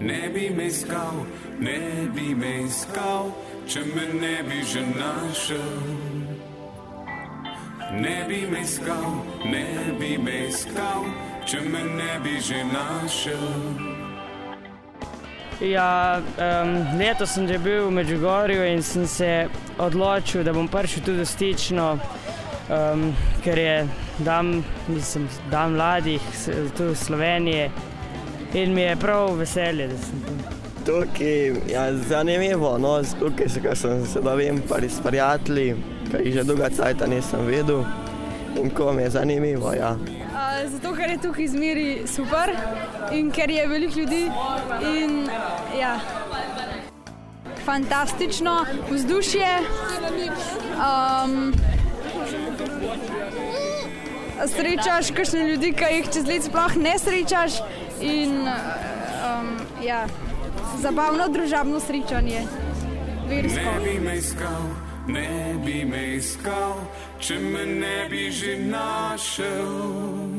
ne bi me iskal, ne bi me iskal, če me ne bi že našel. Ne bi me iskal, ne bi me iskal, če me ne bi že našel. Ja, um, letos sem že bil v Međugorju in sem se odločil, da bom prišel tudi stično, um, ker je dan, mislim, dan mladih tu v Sloveniji in mi je prav veselje, da sem tu. Tukaj je ja, zanimivo, no, tukaj se, sem se dobim s prijatelji, ki jih že dolgo časa nisem videl in ko mi je zanimivo. Ja. Zato, ker je tukaj izmeri super in ker je veliko ljudi. In, ja. Fantastično vzdušje. Um, srečaš kakšne ljudi, ki jih čez let sploh ne srečaš. In, um, ja, zabavno družabno srečanje. Versko. Ne bi me iskal, ne bi me iskal, če me ne bi že našel.